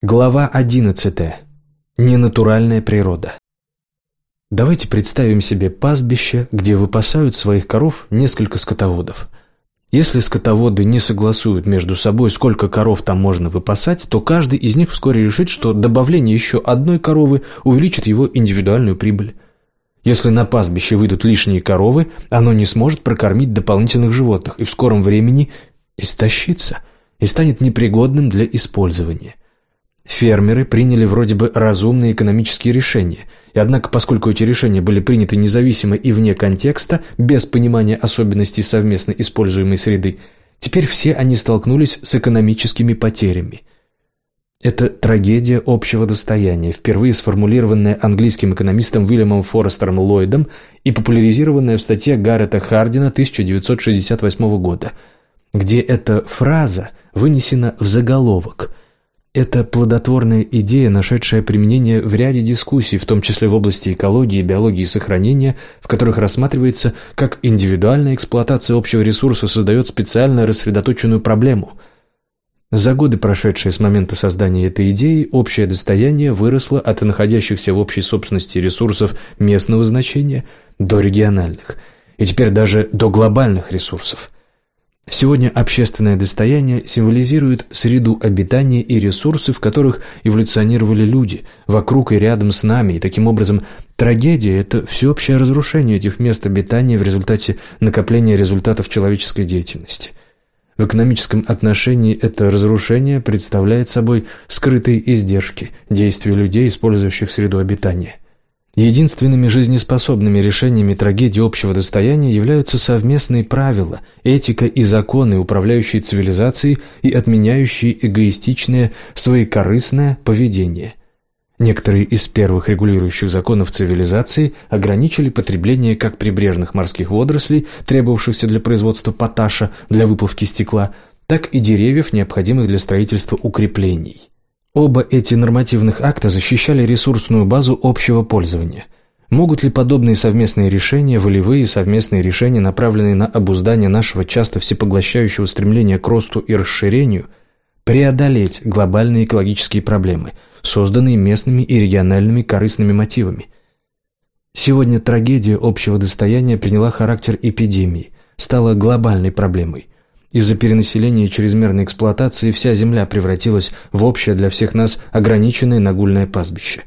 Глава 11. Ненатуральная природа. Давайте представим себе пастбище, где выпасают своих коров несколько скотоводов. Если скотоводы не согласуют между собой, сколько коров там можно выпасать, то каждый из них вскоре решит, что добавление еще одной коровы увеличит его индивидуальную прибыль. Если на пастбище выйдут лишние коровы, оно не сможет прокормить дополнительных животных и в скором времени истощится и станет непригодным для использования – Фермеры приняли вроде бы разумные экономические решения, и однако поскольку эти решения были приняты независимо и вне контекста, без понимания особенностей совместно используемой среды, теперь все они столкнулись с экономическими потерями. Это трагедия общего достояния, впервые сформулированная английским экономистом Уильямом Форестером Ллойдом и популяризированная в статье Гаррета Хардина 1968 года, где эта фраза вынесена в заголовок – это плодотворная идея, нашедшая применение в ряде дискуссий, в том числе в области экологии, биологии и сохранения, в которых рассматривается, как индивидуальная эксплуатация общего ресурса создает специально рассредоточенную проблему. За годы, прошедшие с момента создания этой идеи, общее достояние выросло от находящихся в общей собственности ресурсов местного значения до региональных, и теперь даже до глобальных ресурсов – Сегодня общественное достояние символизирует среду обитания и ресурсы, в которых эволюционировали люди, вокруг и рядом с нами, и таким образом трагедия – это всеобщее разрушение этих мест обитания в результате накопления результатов человеческой деятельности. В экономическом отношении это разрушение представляет собой скрытые издержки действий людей, использующих среду обитания – Единственными жизнеспособными решениями трагедии общего достояния являются совместные правила, этика и законы, управляющие цивилизацией и отменяющие эгоистичное, своекорыстное поведение. Некоторые из первых регулирующих законов цивилизации ограничили потребление как прибрежных морских водорослей, требовавшихся для производства поташа для выплавки стекла, так и деревьев, необходимых для строительства укреплений. Оба эти нормативных акта защищали ресурсную базу общего пользования. Могут ли подобные совместные решения, волевые совместные решения, направленные на обуздание нашего часто всепоглощающего стремления к росту и расширению, преодолеть глобальные экологические проблемы, созданные местными и региональными корыстными мотивами? Сегодня трагедия общего достояния приняла характер эпидемии, стала глобальной проблемой – из-за перенаселения и чрезмерной эксплуатации вся земля превратилась в общее для всех нас ограниченное нагульное пастбище.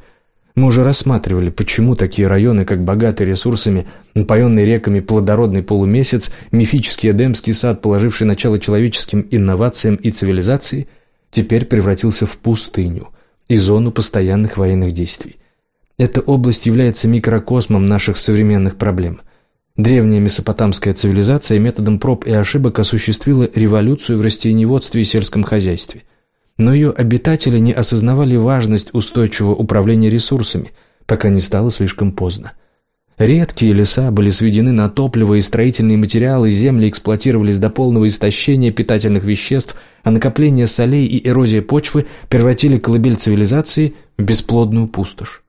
Мы уже рассматривали, почему такие районы, как богатый ресурсами, напоенный реками плодородный полумесяц, мифический Эдемский сад, положивший начало человеческим инновациям и цивилизации, теперь превратился в пустыню и зону постоянных военных действий. Эта область является микрокосмом наших современных проблем – Древняя месопотамская цивилизация методом проб и ошибок осуществила революцию в растениеводстве и сельском хозяйстве. Но ее обитатели не осознавали важность устойчивого управления ресурсами, пока не стало слишком поздно. Редкие леса были сведены на топливо и строительные материалы, земли эксплуатировались до полного истощения питательных веществ, а накопление солей и эрозия почвы превратили колыбель цивилизации в бесплодную пустошь.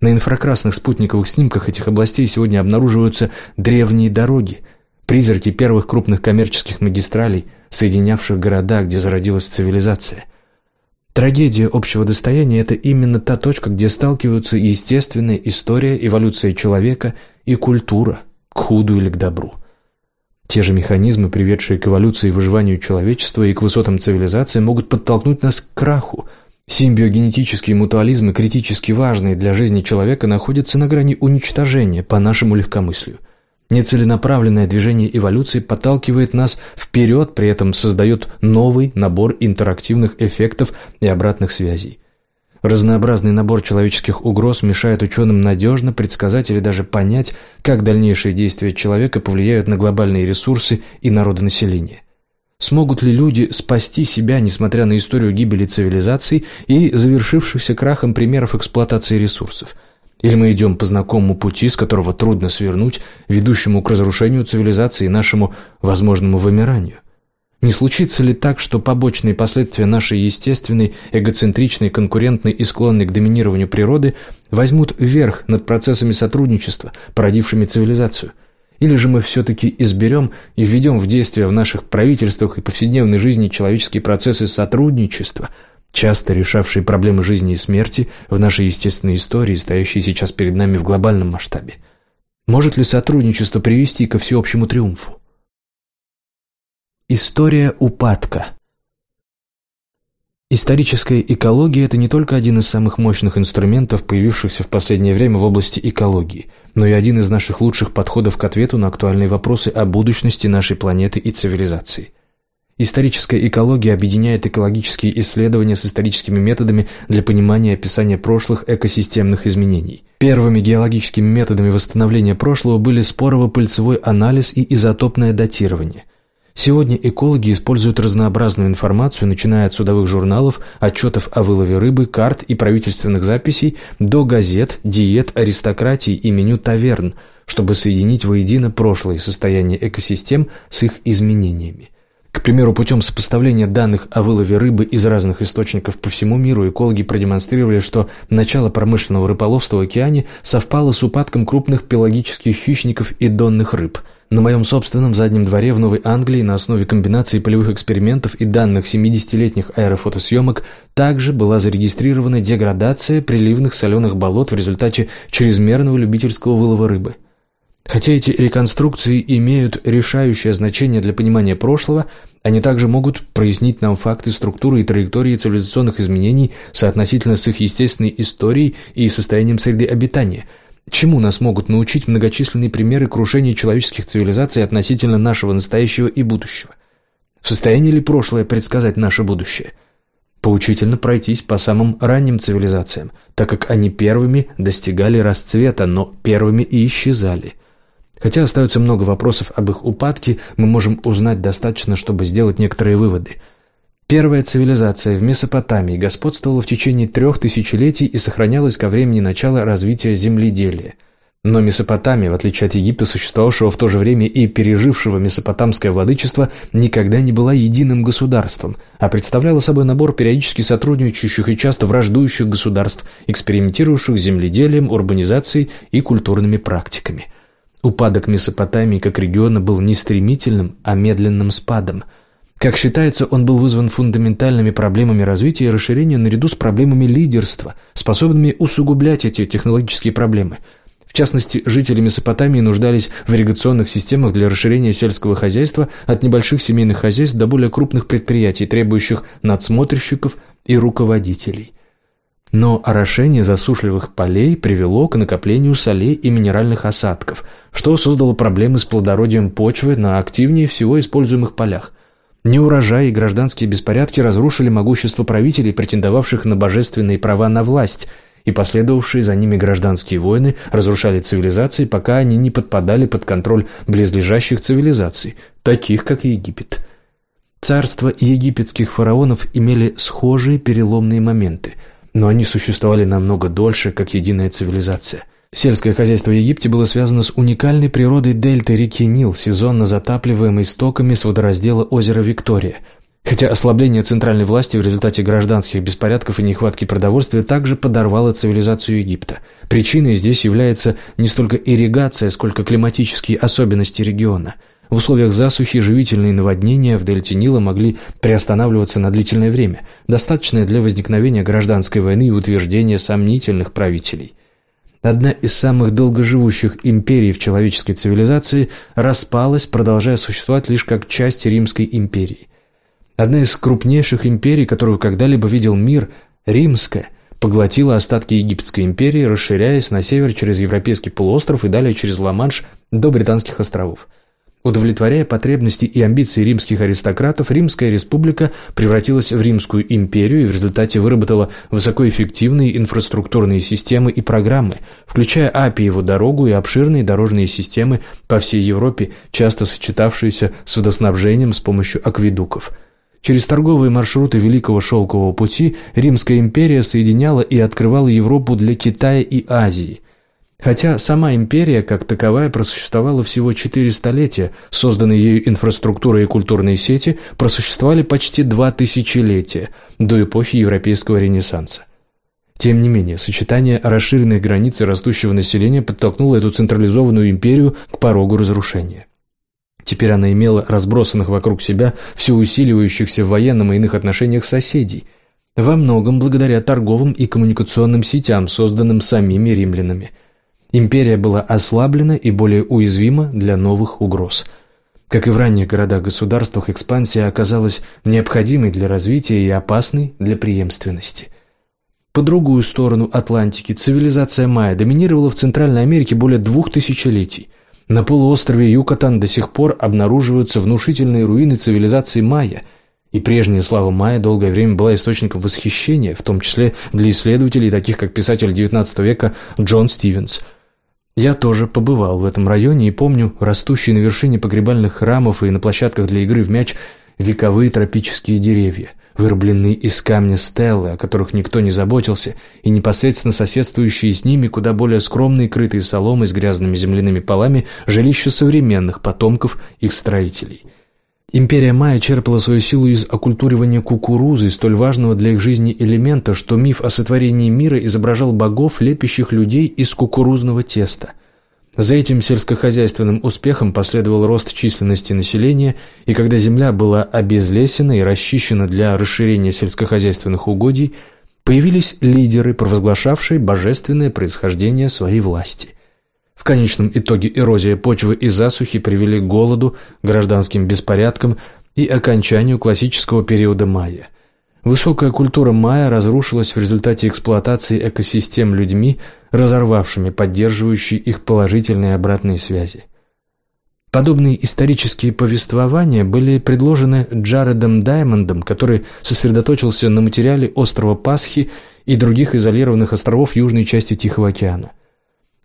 На инфракрасных спутниковых снимках этих областей сегодня обнаруживаются древние дороги, призраки первых крупных коммерческих магистралей, соединявших города, где зародилась цивилизация. Трагедия общего достояния – это именно та точка, где сталкиваются естественная история, эволюция человека и культура, к худу или к добру. Те же механизмы, приведшие к эволюции и выживанию человечества и к высотам цивилизации, могут подтолкнуть нас к краху – Симбиогенетические мутуализмы, критически важные для жизни человека, находятся на грани уничтожения по нашему легкомыслию. Нецеленаправленное движение эволюции подталкивает нас вперед, при этом создает новый набор интерактивных эффектов и обратных связей. Разнообразный набор человеческих угроз мешает ученым надежно предсказать или даже понять, как дальнейшие действия человека повлияют на глобальные ресурсы и народонаселение. Смогут ли люди спасти себя, несмотря на историю гибели цивилизаций и завершившихся крахом примеров эксплуатации ресурсов? Или мы идем по знакомому пути, с которого трудно свернуть, ведущему к разрушению цивилизации и нашему возможному вымиранию? Не случится ли так, что побочные последствия нашей естественной, эгоцентричной, конкурентной и склонной к доминированию природы возьмут верх над процессами сотрудничества, породившими цивилизацию – или же мы все-таки изберем и введем в действие в наших правительствах и повседневной жизни человеческие процессы сотрудничества, часто решавшие проблемы жизни и смерти в нашей естественной истории, стоящие сейчас перед нами в глобальном масштабе. Может ли сотрудничество привести ко всеобщему триумфу? История упадка Историческая экология – это не только один из самых мощных инструментов, появившихся в последнее время в области экологии, но и один из наших лучших подходов к ответу на актуальные вопросы о будущности нашей планеты и цивилизации. Историческая экология объединяет экологические исследования с историческими методами для понимания и описания прошлых экосистемных изменений. Первыми геологическими методами восстановления прошлого были спорово-пыльцевой анализ и изотопное датирование – Сегодня экологи используют разнообразную информацию, начиная от судовых журналов, отчетов о вылове рыбы, карт и правительственных записей до газет, диет, аристократии и меню таверн, чтобы соединить воедино прошлое состояние экосистем с их изменениями. К примеру, путем сопоставления данных о вылове рыбы из разных источников по всему миру экологи продемонстрировали, что начало промышленного рыболовства в океане совпало с упадком крупных пелагических хищников и донных рыб – на моем собственном заднем дворе в Новой Англии на основе комбинации полевых экспериментов и данных 70-летних аэрофотосъемок также была зарегистрирована деградация приливных соленых болот в результате чрезмерного любительского вылова рыбы. Хотя эти реконструкции имеют решающее значение для понимания прошлого, они также могут прояснить нам факты структуры и траектории цивилизационных изменений соотносительно с их естественной историей и состоянием среды обитания – Чему нас могут научить многочисленные примеры крушения человеческих цивилизаций относительно нашего настоящего и будущего? В состоянии ли прошлое предсказать наше будущее? Поучительно пройтись по самым ранним цивилизациям, так как они первыми достигали расцвета, но первыми и исчезали. Хотя остается много вопросов об их упадке, мы можем узнать достаточно, чтобы сделать некоторые выводы – Первая цивилизация в Месопотамии господствовала в течение трех тысячелетий и сохранялась ко времени начала развития земледелия. Но Месопотамия, в отличие от Египта, существовавшего в то же время и пережившего месопотамское владычество, никогда не была единым государством, а представляла собой набор периодически сотрудничающих и часто враждующих государств, экспериментирующих с земледелием, урбанизацией и культурными практиками. Упадок Месопотамии как региона был не стремительным, а медленным спадом – как считается, он был вызван фундаментальными проблемами развития и расширения наряду с проблемами лидерства, способными усугублять эти технологические проблемы. В частности, жители Месопотамии нуждались в ирригационных системах для расширения сельского хозяйства от небольших семейных хозяйств до более крупных предприятий, требующих надсмотрщиков и руководителей. Но орошение засушливых полей привело к накоплению солей и минеральных осадков, что создало проблемы с плодородием почвы на активнее всего используемых полях. Неурожай и гражданские беспорядки разрушили могущество правителей, претендовавших на божественные права на власть, и последовавшие за ними гражданские войны разрушали цивилизации, пока они не подпадали под контроль близлежащих цивилизаций, таких как Египет. Царства египетских фараонов имели схожие переломные моменты, но они существовали намного дольше, как единая цивилизация – Сельское хозяйство в Египте было связано с уникальной природой дельты реки Нил, сезонно затапливаемой стоками с водораздела озера Виктория. Хотя ослабление центральной власти в результате гражданских беспорядков и нехватки продовольствия также подорвало цивилизацию Египта. Причиной здесь является не столько ирригация, сколько климатические особенности региона. В условиях засухи живительные наводнения в дельте Нила могли приостанавливаться на длительное время, достаточное для возникновения гражданской войны и утверждения сомнительных правителей. Одна из самых долгоживущих империй в человеческой цивилизации распалась, продолжая существовать лишь как часть Римской империи. Одна из крупнейших империй, которую когда-либо видел мир, Римская, поглотила остатки Египетской империи, расширяясь на север через Европейский полуостров и далее через Ла-Манш до Британских островов. Удовлетворяя потребности и амбиции римских аристократов, Римская республика превратилась в Римскую империю и в результате выработала высокоэффективные инфраструктурные системы и программы, включая Апиеву дорогу и обширные дорожные системы по всей Европе, часто сочетавшиеся с водоснабжением с помощью акведуков. Через торговые маршруты Великого Шелкового пути Римская империя соединяла и открывала Европу для Китая и Азии – Хотя сама империя, как таковая, просуществовала всего четыре столетия, созданные ею инфраструктура и культурные сети просуществовали почти два тысячелетия, до эпохи Европейского Ренессанса. Тем не менее, сочетание расширенных границ и растущего населения подтолкнуло эту централизованную империю к порогу разрушения. Теперь она имела разбросанных вокруг себя все усиливающихся в военном и иных отношениях соседей – во многом благодаря торговым и коммуникационным сетям, созданным самими римлянами. Империя была ослаблена и более уязвима для новых угроз. Как и в ранних городах-государствах, экспансия оказалась необходимой для развития и опасной для преемственности. По другую сторону Атлантики цивилизация майя доминировала в Центральной Америке более двух тысячелетий. На полуострове Юкатан до сих пор обнаруживаются внушительные руины цивилизации майя – и прежняя слава Майя долгое время была источником восхищения, в том числе для исследователей, таких как писатель XIX века Джон Стивенс. Я тоже побывал в этом районе и помню растущие на вершине погребальных храмов и на площадках для игры в мяч вековые тропические деревья, вырубленные из камня стеллы, о которых никто не заботился, и непосредственно соседствующие с ними куда более скромные, крытые соломой с грязными земляными полами, жилища современных потомков их строителей – Империя майя черпала свою силу из оккультуривания кукурузы, столь важного для их жизни элемента, что миф о сотворении мира изображал богов, лепящих людей из кукурузного теста. За этим сельскохозяйственным успехом последовал рост численности населения, и когда земля была обезлесена и расчищена для расширения сельскохозяйственных угодий, появились лидеры, провозглашавшие божественное происхождение своей власти. В конечном итоге эрозия почвы и засухи привели к голоду, гражданским беспорядкам и окончанию классического периода майя. Высокая культура майя разрушилась в результате эксплуатации экосистем людьми, разорвавшими поддерживающие их положительные обратные связи. Подобные исторические повествования были предложены Джаредом Даймондом, который сосредоточился на материале острова Пасхи и других изолированных островов южной части Тихого океана.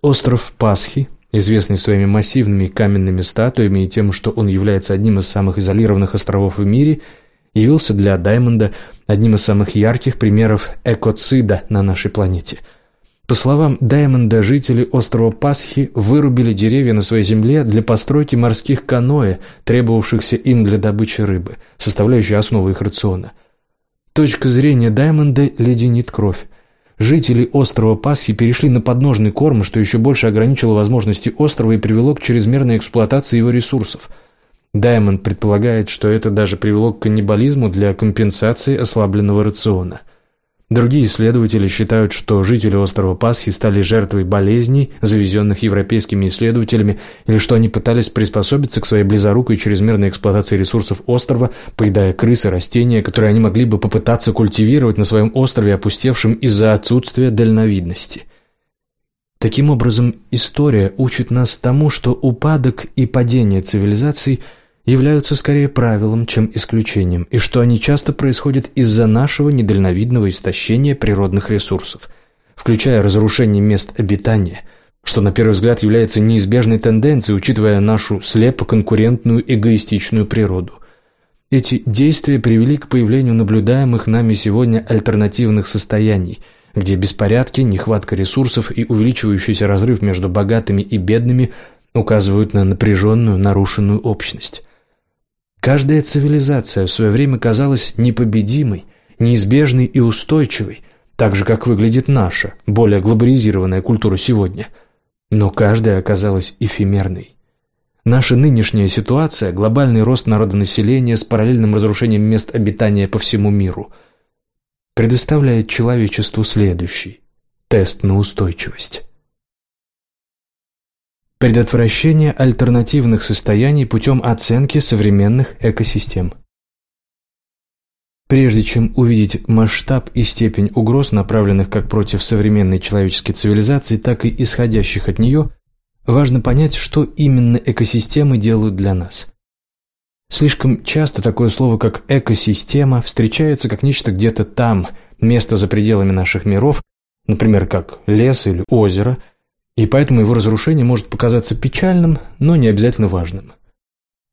Остров Пасхи, известный своими массивными каменными статуями и тем, что он является одним из самых изолированных островов в мире, явился для Даймонда одним из самых ярких примеров экоцида на нашей планете. По словам Даймонда, жители острова Пасхи вырубили деревья на своей земле для постройки морских каноэ, требовавшихся им для добычи рыбы, составляющей основу их рациона. Точка зрения Даймонда леденит кровь. Жители острова Пасхи перешли на подножный корм, что еще больше ограничило возможности острова и привело к чрезмерной эксплуатации его ресурсов. Даймонд предполагает, что это даже привело к каннибализму для компенсации ослабленного рациона – Другие исследователи считают, что жители острова Пасхи стали жертвой болезней, завезенных европейскими исследователями, или что они пытались приспособиться к своей близорукой чрезмерной эксплуатации ресурсов острова, поедая крысы, растения, которые они могли бы попытаться культивировать на своем острове, опустевшем из-за отсутствия дальновидности. Таким образом, история учит нас тому, что упадок и падение цивилизаций – являются скорее правилом, чем исключением, и что они часто происходят из-за нашего недальновидного истощения природных ресурсов, включая разрушение мест обитания, что на первый взгляд является неизбежной тенденцией, учитывая нашу слепо-конкурентную эгоистичную природу. Эти действия привели к появлению наблюдаемых нами сегодня альтернативных состояний, где беспорядки, нехватка ресурсов и увеличивающийся разрыв между богатыми и бедными указывают на напряженную, нарушенную общность. Каждая цивилизация в свое время казалась непобедимой, неизбежной и устойчивой, так же, как выглядит наша, более глобализированная культура сегодня. Но каждая оказалась эфемерной. Наша нынешняя ситуация, глобальный рост народонаселения с параллельным разрушением мест обитания по всему миру, предоставляет человечеству следующий тест на устойчивость. Предотвращение альтернативных состояний путем оценки современных экосистем. Прежде чем увидеть масштаб и степень угроз, направленных как против современной человеческой цивилизации, так и исходящих от нее, важно понять, что именно экосистемы делают для нас. Слишком часто такое слово, как «экосистема», встречается как нечто где-то там, место за пределами наших миров, например, как лес или озеро – и поэтому его разрушение может показаться печальным, но не обязательно важным.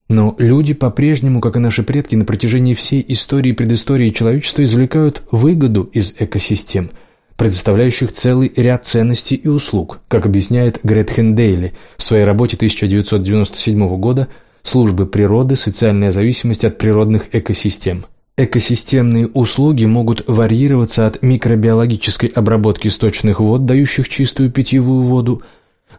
Но люди по-прежнему, как и наши предки, на протяжении всей истории и предыстории человечества извлекают выгоду из экосистем, предоставляющих целый ряд ценностей и услуг, как объясняет Гретхен Дейли в своей работе 1997 года «Службы природы. Социальная зависимость от природных экосистем». Экосистемные услуги могут варьироваться от микробиологической обработки сточных вод, дающих чистую питьевую воду,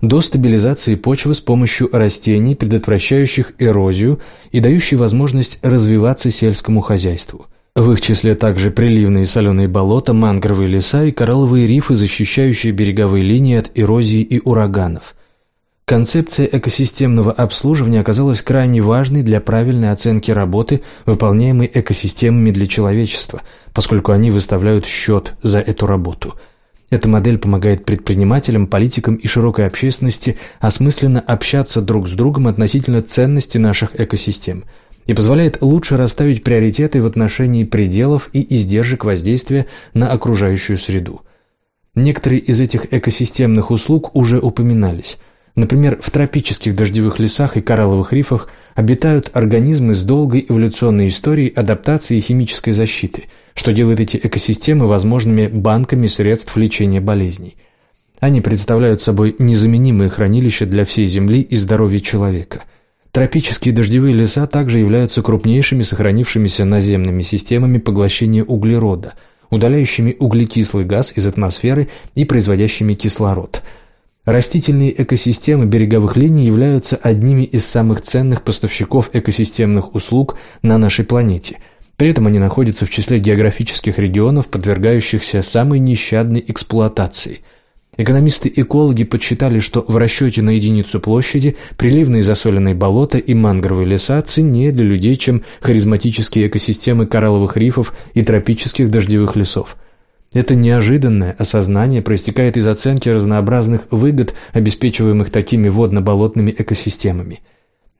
до стабилизации почвы с помощью растений, предотвращающих эрозию и дающей возможность развиваться сельскому хозяйству. В их числе также приливные соленые болота, мангровые леса и коралловые рифы, защищающие береговые линии от эрозии и ураганов. Концепция экосистемного обслуживания оказалась крайне важной для правильной оценки работы, выполняемой экосистемами для человечества, поскольку они выставляют счет за эту работу. Эта модель помогает предпринимателям, политикам и широкой общественности осмысленно общаться друг с другом относительно ценности наших экосистем – и позволяет лучше расставить приоритеты в отношении пределов и издержек воздействия на окружающую среду. Некоторые из этих экосистемных услуг уже упоминались. Например, в тропических дождевых лесах и коралловых рифах обитают организмы с долгой эволюционной историей адаптации и химической защиты, что делает эти экосистемы возможными банками средств лечения болезней. Они представляют собой незаменимые хранилища для всей Земли и здоровья человека – Тропические дождевые леса также являются крупнейшими сохранившимися наземными системами поглощения углерода, удаляющими углекислый газ из атмосферы и производящими кислород. Растительные экосистемы береговых линий являются одними из самых ценных поставщиков экосистемных услуг на нашей планете. При этом они находятся в числе географических регионов, подвергающихся самой нещадной эксплуатации – Экономисты-экологи подсчитали, что в расчете на единицу площади приливные засоленные болота и мангровые леса ценнее для людей, чем харизматические экосистемы коралловых рифов и тропических дождевых лесов. Это неожиданное осознание проистекает из оценки разнообразных выгод, обеспечиваемых такими водно-болотными экосистемами.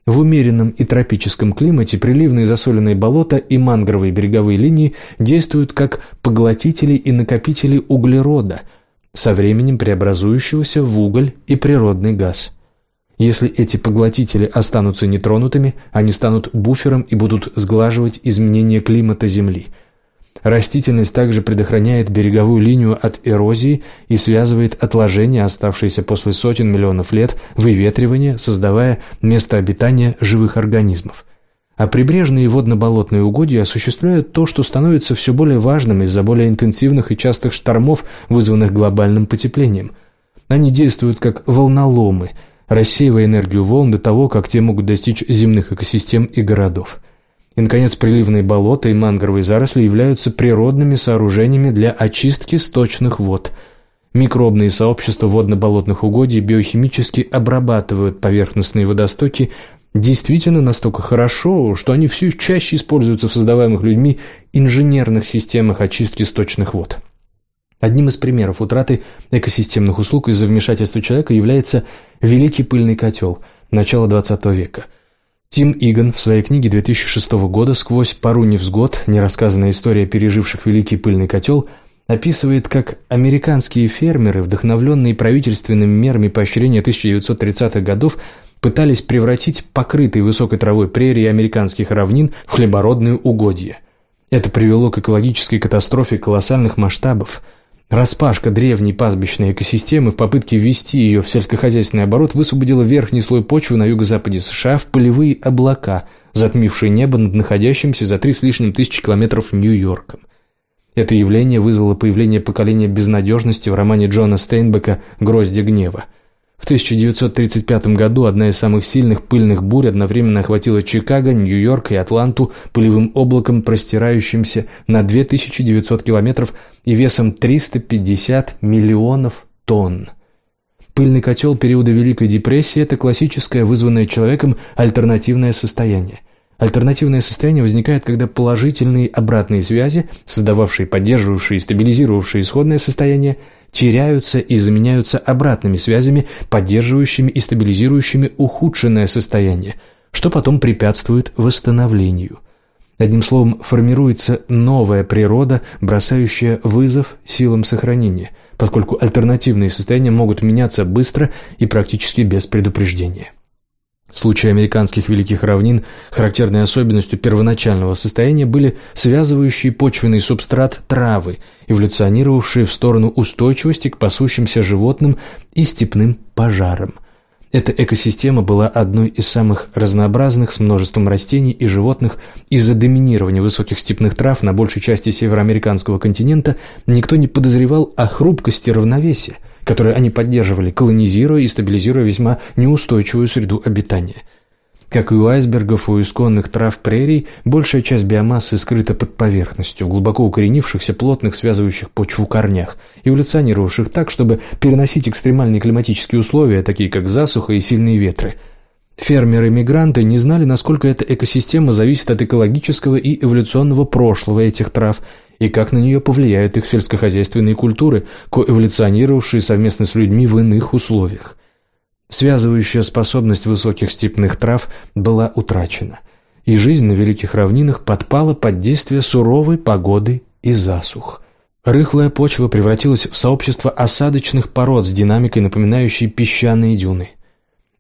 В умеренном и тропическом климате приливные засоленные болота и мангровые береговые линии действуют как поглотители и накопители углерода – со временем преобразующегося в уголь и природный газ. Если эти поглотители останутся нетронутыми, они станут буфером и будут сглаживать изменения климата Земли. Растительность также предохраняет береговую линию от эрозии и связывает отложения, оставшиеся после сотен миллионов лет, выветривания, создавая место обитания живых организмов – а прибрежные водно-болотные угодья осуществляют то, что становится все более важным из-за более интенсивных и частых штормов, вызванных глобальным потеплением. Они действуют как волноломы, рассеивая энергию волн до того, как те могут достичь земных экосистем и городов. И, наконец, приливные болота и мангровые заросли являются природными сооружениями для очистки сточных вод. Микробные сообщества водно-болотных угодий биохимически обрабатывают поверхностные водостоки действительно настолько хорошо, что они все чаще используются в создаваемых людьми инженерных системах очистки сточных вод. Одним из примеров утраты экосистемных услуг из-за вмешательства человека является «Великий пыльный котел» начала XX века. Тим Иган в своей книге 2006 года «Сквозь пару невзгод. Нерассказанная история переживших Великий пыльный котел» описывает, как американские фермеры, вдохновленные правительственными мерами поощрения 1930-х годов, пытались превратить покрытые высокой травой прерии американских равнин в хлебородные угодья. Это привело к экологической катастрофе колоссальных масштабов. Распашка древней пастбищной экосистемы в попытке ввести ее в сельскохозяйственный оборот высвободила верхний слой почвы на юго-западе США в полевые облака, затмившие небо над находящимся за три с лишним тысячи километров Нью-Йорком. Это явление вызвало появление поколения безнадежности в романе Джона Стейнбека «Гроздья гнева». В 1935 году одна из самых сильных пыльных бурь одновременно охватила Чикаго, Нью-Йорк и Атланту пылевым облаком, простирающимся на 2900 километров и весом 350 миллионов тонн. Пыльный котел периода Великой депрессии – это классическое, вызванное человеком, альтернативное состояние – Альтернативное состояние возникает, когда положительные обратные связи, создававшие, поддерживавшие и стабилизировавшие исходное состояние, теряются и заменяются обратными связями, поддерживающими и стабилизирующими ухудшенное состояние, что потом препятствует восстановлению. Одним словом, формируется новая природа, бросающая вызов силам сохранения, поскольку альтернативные состояния могут меняться быстро и практически без предупреждения. В случае американских великих равнин характерной особенностью первоначального состояния были связывающие почвенный субстрат травы, эволюционировавшие в сторону устойчивости к пасущимся животным и степным пожарам. Эта экосистема была одной из самых разнообразных с множеством растений и животных. Из-за доминирования высоких степных трав на большей части североамериканского континента никто не подозревал о хрупкости равновесия – которые они поддерживали, колонизируя и стабилизируя весьма неустойчивую среду обитания. Как и у айсбергов, у исконных трав прерий, большая часть биомассы скрыта под поверхностью, глубоко укоренившихся плотных связывающих почву корнях, эволюционировавших так, чтобы переносить экстремальные климатические условия, такие как засуха и сильные ветры. Фермеры-мигранты не знали, насколько эта экосистема зависит от экологического и эволюционного прошлого этих трав и как на нее повлияют их сельскохозяйственные культуры, коэволюционировавшие совместно с людьми в иных условиях. Связывающая способность высоких степных трав была утрачена, и жизнь на великих равнинах подпала под действие суровой погоды и засух. Рыхлая почва превратилась в сообщество осадочных пород с динамикой, напоминающей песчаные дюны.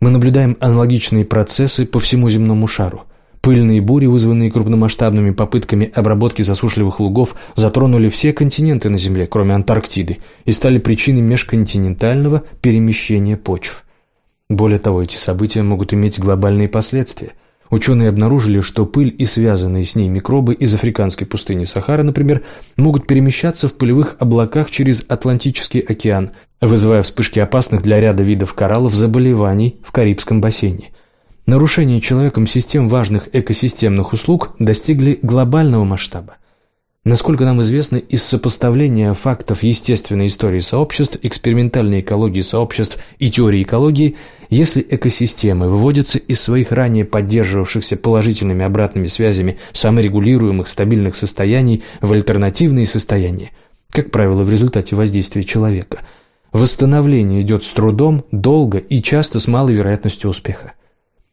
Мы наблюдаем аналогичные процессы по всему земному шару. Пыльные бури, вызванные крупномасштабными попытками обработки засушливых лугов, затронули все континенты на Земле, кроме Антарктиды, и стали причиной межконтинентального перемещения почв – более того, эти события могут иметь глобальные последствия. Ученые обнаружили, что пыль и связанные с ней микробы из африканской пустыни Сахара, например, могут перемещаться в пылевых облаках через Атлантический океан, вызывая вспышки опасных для ряда видов кораллов заболеваний в Карибском бассейне. Нарушение человеком систем важных экосистемных услуг достигли глобального масштаба. Насколько нам известно, из сопоставления фактов естественной истории сообществ, экспериментальной экологии сообществ и теории экологии, если экосистемы выводятся из своих ранее поддерживавшихся положительными обратными связями саморегулируемых стабильных состояний в альтернативные состояния, как правило, в результате воздействия человека, восстановление идет с трудом, долго и часто с малой вероятностью успеха.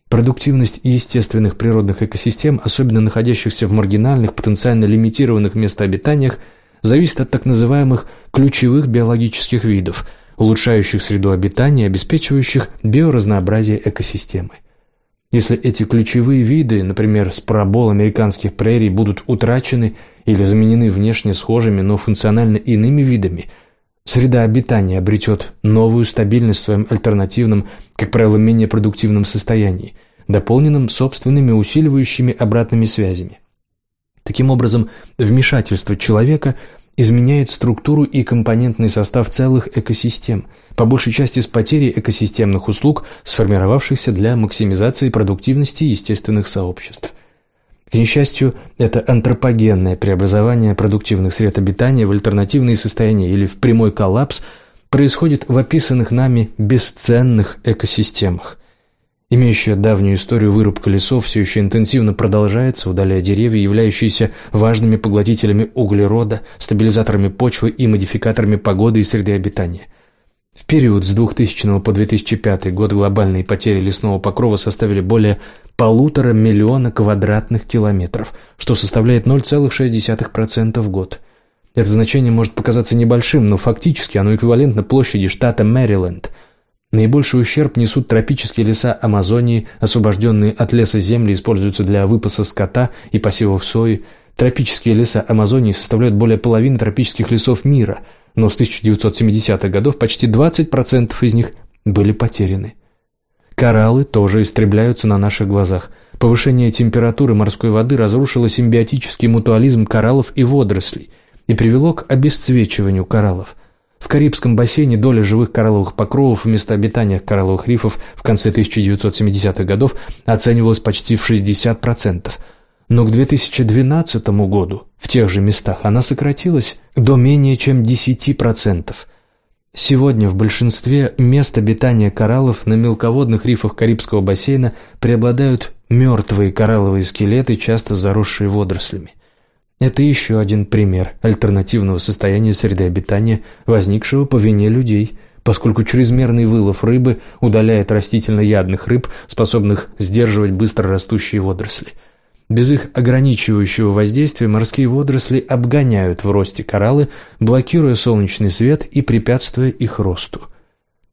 Продуктивность естественных природных экосистем, особенно находящихся в маргинальных, потенциально лимитированных местообитаниях, зависит от так называемых ключевых биологических видов, улучшающих среду обитания обеспечивающих биоразнообразие экосистемы. Если эти ключевые виды, например, спробол американских прерий, будут утрачены или заменены внешне схожими, но функционально иными видами – Среда обитания обретет новую стабильность в своем альтернативном, как правило, менее продуктивном состоянии, дополненном собственными усиливающими обратными связями. Таким образом, вмешательство человека изменяет структуру и компонентный состав целых экосистем, по большей части с потерей экосистемных услуг, сформировавшихся для максимизации продуктивности естественных сообществ. К несчастью, это антропогенное преобразование продуктивных сред обитания в альтернативные состояния или в прямой коллапс происходит в описанных нами бесценных экосистемах. Имеющая давнюю историю вырубка лесов все еще интенсивно продолжается, удаляя деревья, являющиеся важными поглотителями углерода, стабилизаторами почвы и модификаторами погоды и среды обитания – период с 2000 по 2005 год глобальные потери лесного покрова составили более полутора миллиона квадратных километров, что составляет 0,6% в год. Это значение может показаться небольшим, но фактически оно эквивалентно площади штата Мэриленд. Наибольший ущерб несут тропические леса Амазонии, освобожденные от леса земли используются для выпаса скота и посевов сои. Тропические леса Амазонии составляют более половины тропических лесов мира – но с 1970-х годов почти 20% из них были потеряны. Кораллы тоже истребляются на наших глазах. Повышение температуры морской воды разрушило симбиотический мутуализм кораллов и водорослей и привело к обесцвечиванию кораллов. В Карибском бассейне доля живых коралловых покровов в местообитаниях коралловых рифов в конце 1970-х годов оценивалась почти в 60%, но к 2012 году в тех же местах она сократилась до менее чем 10%. Сегодня в большинстве мест обитания кораллов на мелководных рифах Карибского бассейна преобладают мертвые коралловые скелеты, часто заросшие водорослями. Это еще один пример альтернативного состояния среды обитания, возникшего по вине людей, поскольку чрезмерный вылов рыбы удаляет растительноядных рыб, способных сдерживать быстро растущие водоросли – без их ограничивающего воздействия морские водоросли обгоняют в росте кораллы, блокируя солнечный свет и препятствуя их росту.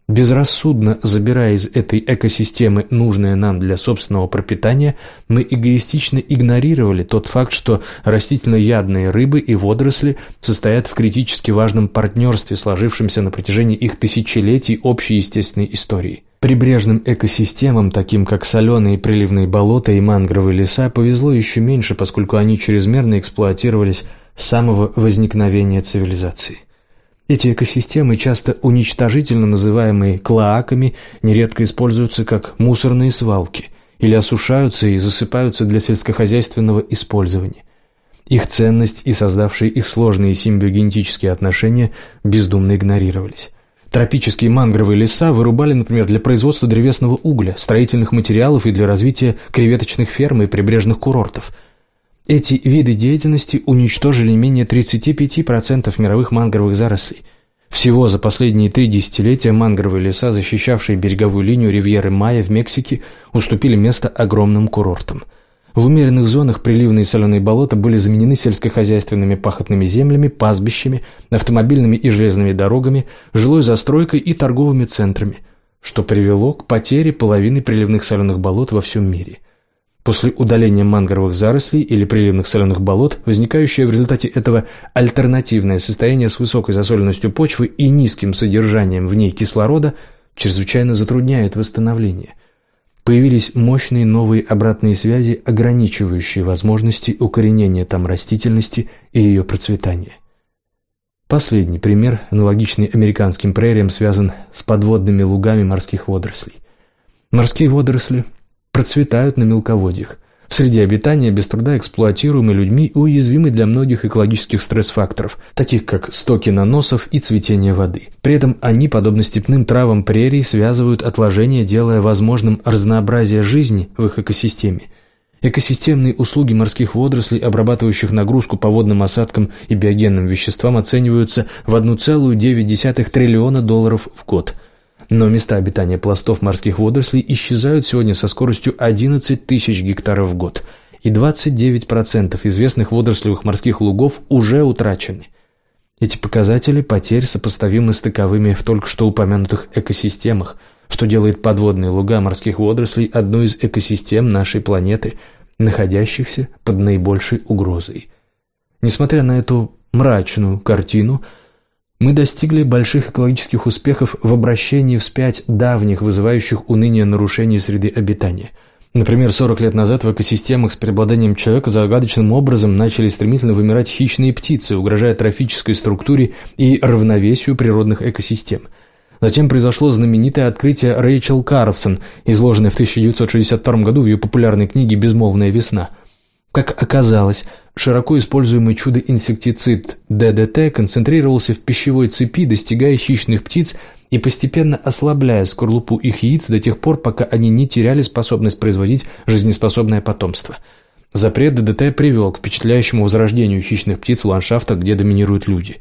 Безрассудно забирая из этой экосистемы нужное нам для собственного пропитания, мы эгоистично игнорировали тот факт, что растительноядные рыбы и водоросли состоят в критически важном партнерстве, сложившемся на протяжении их тысячелетий общей естественной истории. Прибрежным экосистемам, таким как соленые приливные болота и мангровые леса, повезло еще меньше, поскольку они чрезмерно эксплуатировались с самого возникновения цивилизации. Эти экосистемы, часто уничтожительно называемые клоаками, нередко используются как мусорные свалки или осушаются и засыпаются для сельскохозяйственного использования. Их ценность и создавшие их сложные симбиогенетические отношения бездумно игнорировались. Тропические мангровые леса вырубали, например, для производства древесного угля, строительных материалов и для развития креветочных ферм и прибрежных курортов. Эти виды деятельности уничтожили менее 35% мировых мангровых зарослей. Всего за последние три десятилетия мангровые леса, защищавшие береговую линию ривьеры Майя в Мексике, уступили место огромным курортам – в умеренных зонах приливные соленые болота были заменены сельскохозяйственными пахотными землями, пастбищами, автомобильными и железными дорогами, жилой застройкой и торговыми центрами, что привело к потере половины приливных соленых болот во всем мире. После удаления мангровых зарослей или приливных соленых болот, возникающее в результате этого альтернативное состояние с высокой засоленностью почвы и низким содержанием в ней кислорода, чрезвычайно затрудняет восстановление – Появились мощные новые обратные связи, ограничивающие возможности укоренения там растительности и ее процветания. Последний пример, аналогичный американским прериям, связан с подводными лугами морских водорослей. Морские водоросли процветают на мелководьях, в среде обитания без труда эксплуатируемы людьми и уязвимы для многих экологических стресс-факторов, таких как стоки наносов и цветение воды. При этом они, подобно степным травам прерий, связывают отложения, делая возможным разнообразие жизни в их экосистеме. Экосистемные услуги морских водорослей, обрабатывающих нагрузку по водным осадкам и биогенным веществам, оцениваются в 1,9 триллиона долларов в год – но места обитания пластов морских водорослей исчезают сегодня со скоростью 11 тысяч гектаров в год, и 29% известных водорослевых морских лугов уже утрачены. Эти показатели потерь сопоставимы с таковыми в только что упомянутых экосистемах, что делает подводные луга морских водорослей одной из экосистем нашей планеты, находящихся под наибольшей угрозой. Несмотря на эту мрачную картину – мы достигли больших экологических успехов в обращении вспять давних, вызывающих уныние нарушений среды обитания. Например, 40 лет назад в экосистемах с преобладанием человека загадочным образом начали стремительно вымирать хищные птицы, угрожая трофической структуре и равновесию природных экосистем. Затем произошло знаменитое открытие Рэйчел Карлсон, изложенное в 1962 году в ее популярной книге «Безмолвная весна». Как оказалось, широко используемый чудо-инсектицид ДДТ концентрировался в пищевой цепи, достигая хищных птиц и постепенно ослабляя скорлупу их яиц до тех пор, пока они не теряли способность производить жизнеспособное потомство. Запрет ДДТ привел к впечатляющему возрождению хищных птиц в ландшафтах, где доминируют люди.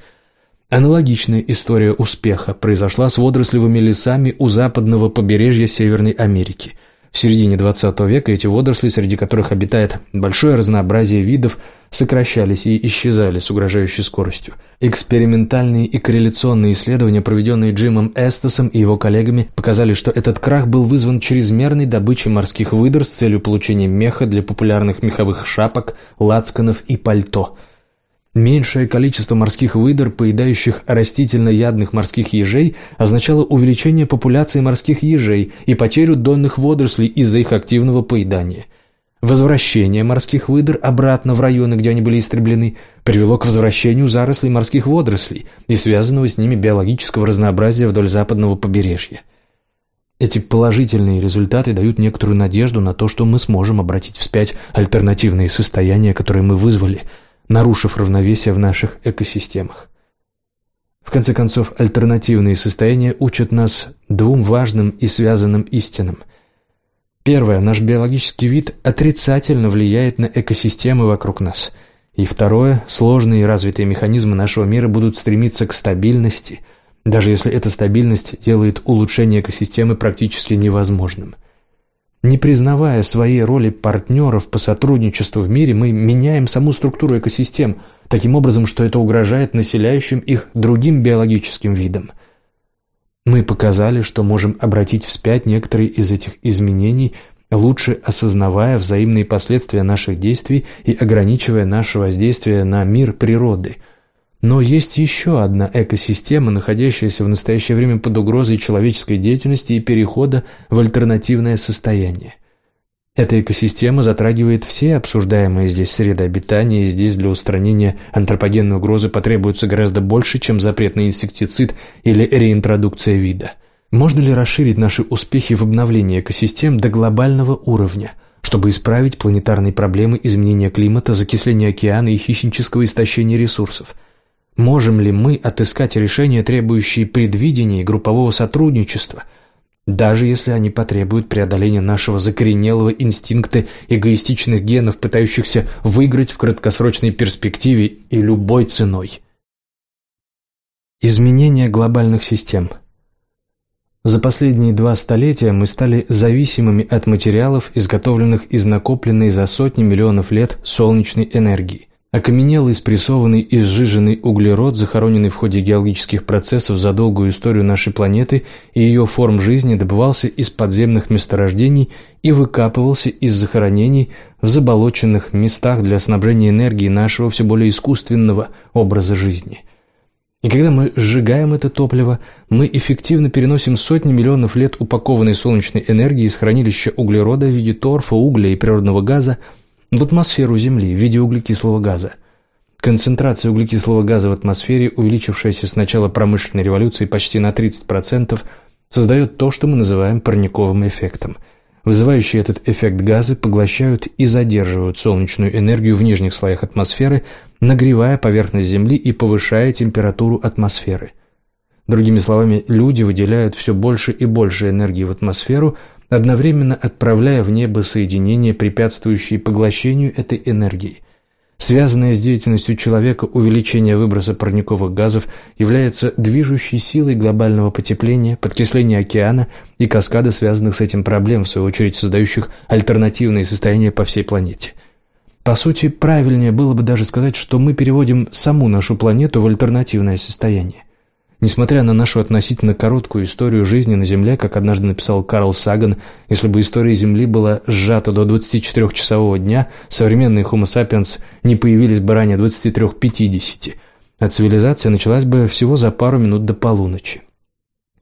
Аналогичная история успеха произошла с водорослевыми лесами у западного побережья Северной Америки – в середине XX века эти водоросли, среди которых обитает большое разнообразие видов, сокращались и исчезали с угрожающей скоростью. Экспериментальные и корреляционные исследования, проведенные Джимом Эстосом и его коллегами, показали, что этот крах был вызван чрезмерной добычей морских выдор с целью получения меха для популярных меховых шапок, лацканов и пальто – Меньшее количество морских выдор, поедающих растительноядных морских ежей, означало увеличение популяции морских ежей и потерю донных водорослей из-за их активного поедания. Возвращение морских выдор обратно в районы, где они были истреблены, привело к возвращению зарослей морских водорослей и связанного с ними биологического разнообразия вдоль западного побережья. Эти положительные результаты дают некоторую надежду на то, что мы сможем обратить вспять альтернативные состояния, которые мы вызвали – нарушив равновесие в наших экосистемах. В конце концов, альтернативные состояния учат нас двум важным и связанным истинам. Первое, наш биологический вид отрицательно влияет на экосистемы вокруг нас. И второе, сложные и развитые механизмы нашего мира будут стремиться к стабильности, даже если эта стабильность делает улучшение экосистемы практически невозможным. Не признавая своей роли партнеров по сотрудничеству в мире, мы меняем саму структуру экосистем, таким образом, что это угрожает населяющим их другим биологическим видам. Мы показали, что можем обратить вспять некоторые из этих изменений, лучше осознавая взаимные последствия наших действий и ограничивая наше воздействие на мир природы – но есть еще одна экосистема, находящаяся в настоящее время под угрозой человеческой деятельности и перехода в альтернативное состояние. Эта экосистема затрагивает все обсуждаемые здесь среды обитания, и здесь для устранения антропогенной угрозы потребуется гораздо больше, чем запрет на инсектицид или реинтродукция вида. Можно ли расширить наши успехи в обновлении экосистем до глобального уровня, чтобы исправить планетарные проблемы изменения климата, закисления океана и хищнического истощения ресурсов? Можем ли мы отыскать решения, требующие предвидения и группового сотрудничества, даже если они потребуют преодоления нашего закоренелого инстинкта эгоистичных генов, пытающихся выиграть в краткосрочной перспективе и любой ценой? Изменение глобальных систем – за последние два столетия мы стали зависимыми от материалов, изготовленных из накопленной за сотни миллионов лет солнечной энергии. Окаменелый, спрессованный и сжиженный углерод, захороненный в ходе геологических процессов за долгую историю нашей планеты и ее форм жизни, добывался из подземных месторождений и выкапывался из захоронений в заболоченных местах для снабжения энергии нашего все более искусственного образа жизни – и когда мы сжигаем это топливо, мы эффективно переносим сотни миллионов лет упакованной солнечной энергии из хранилища углерода в виде торфа, угля и природного газа в атмосферу Земли в виде углекислого газа. Концентрация углекислого газа в атмосфере, увеличившаяся с начала промышленной революции почти на 30%, создает то, что мы называем парниковым эффектом – Вызывающие этот эффект газы поглощают и задерживают солнечную энергию в нижних слоях атмосферы, нагревая поверхность Земли и повышая температуру атмосферы. Другими словами, люди выделяют все больше и больше энергии в атмосферу, одновременно отправляя в небо соединения, препятствующие поглощению этой энергии. Связанное с деятельностью человека увеличение выброса парниковых газов является движущей силой глобального потепления, подкисления океана и каскада связанных с этим проблем, в свою очередь создающих альтернативные состояния по всей планете. По сути, правильнее было бы даже сказать, что мы переводим саму нашу планету в альтернативное состояние. Несмотря на нашу относительно короткую историю жизни на Земле, как однажды написал Карл Саган, если бы история Земли была сжата до 24-часового дня, современные Homo sapiens не появились бы ранее 23-50, а цивилизация началась бы всего за пару минут до полуночи.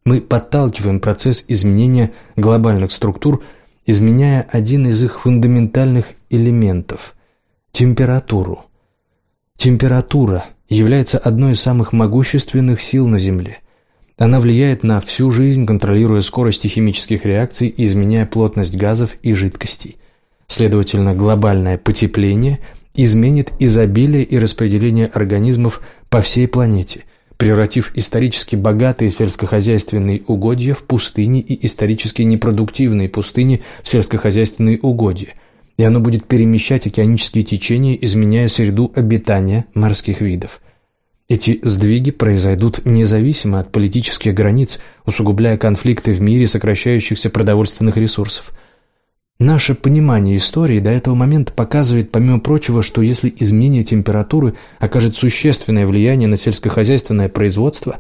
Мы подталкиваем процесс изменения глобальных структур, изменяя один из их фундаментальных элементов – температуру. Температура – является одной из самых могущественных сил на Земле. Она влияет на всю жизнь, контролируя скорости химических реакций и изменяя плотность газов и жидкостей. Следовательно, глобальное потепление изменит изобилие и распределение организмов по всей планете, превратив исторически богатые сельскохозяйственные угодья в пустыни и исторически непродуктивные пустыни в сельскохозяйственные угодья – и оно будет перемещать океанические течения, изменяя среду обитания морских видов. Эти сдвиги произойдут независимо от политических границ, усугубляя конфликты в мире сокращающихся продовольственных ресурсов. Наше понимание истории до этого момента показывает, помимо прочего, что если изменение температуры окажет существенное влияние на сельскохозяйственное производство,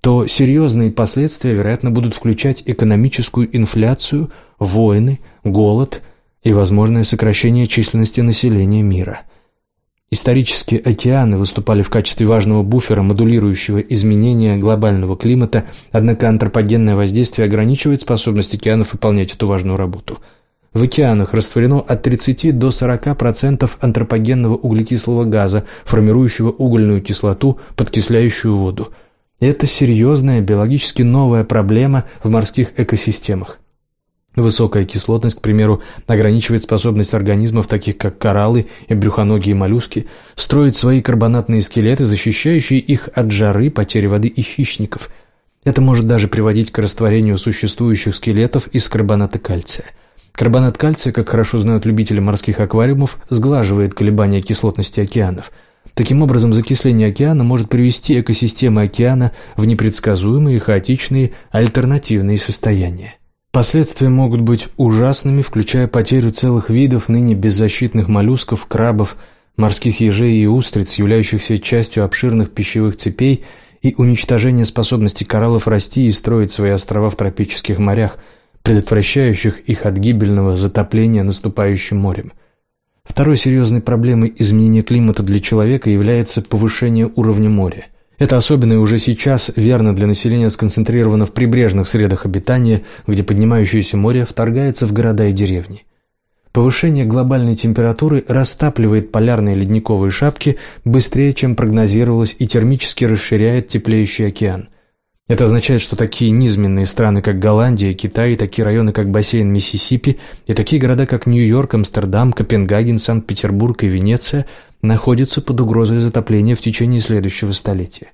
то серьезные последствия, вероятно, будут включать экономическую инфляцию, войны, голод и возможное сокращение численности населения мира. Исторические океаны выступали в качестве важного буфера, модулирующего изменения глобального климата, однако антропогенное воздействие ограничивает способность океанов выполнять эту важную работу. В океанах растворено от 30 до 40% антропогенного углекислого газа, формирующего угольную кислоту, подкисляющую воду. Это серьезная биологически новая проблема в морских экосистемах. Высокая кислотность, к примеру, ограничивает способность организмов, таких как кораллы и брюхоногие моллюски, строить свои карбонатные скелеты, защищающие их от жары, потери воды и хищников. Это может даже приводить к растворению существующих скелетов из карбоната кальция. Карбонат кальция, как хорошо знают любители морских аквариумов, сглаживает колебания кислотности океанов. Таким образом, закисление океана может привести экосистемы океана в непредсказуемые, хаотичные, альтернативные состояния. Последствия могут быть ужасными, включая потерю целых видов ныне беззащитных моллюсков, крабов, морских ежей и устриц, являющихся частью обширных пищевых цепей, и уничтожение способности кораллов расти и строить свои острова в тропических морях, предотвращающих их от гибельного затопления наступающим морем. Второй серьезной проблемой изменения климата для человека является повышение уровня моря – это особенно и уже сейчас верно для населения сконцентрировано в прибрежных средах обитания, где поднимающееся море вторгается в города и деревни. Повышение глобальной температуры растапливает полярные ледниковые шапки быстрее, чем прогнозировалось, и термически расширяет теплеющий океан. Это означает, что такие низменные страны, как Голландия, Китай, такие районы, как бассейн Миссисипи, и такие города, как Нью-Йорк, Амстердам, Копенгаген, Санкт-Петербург и Венеция, находятся под угрозой затопления в течение следующего столетия.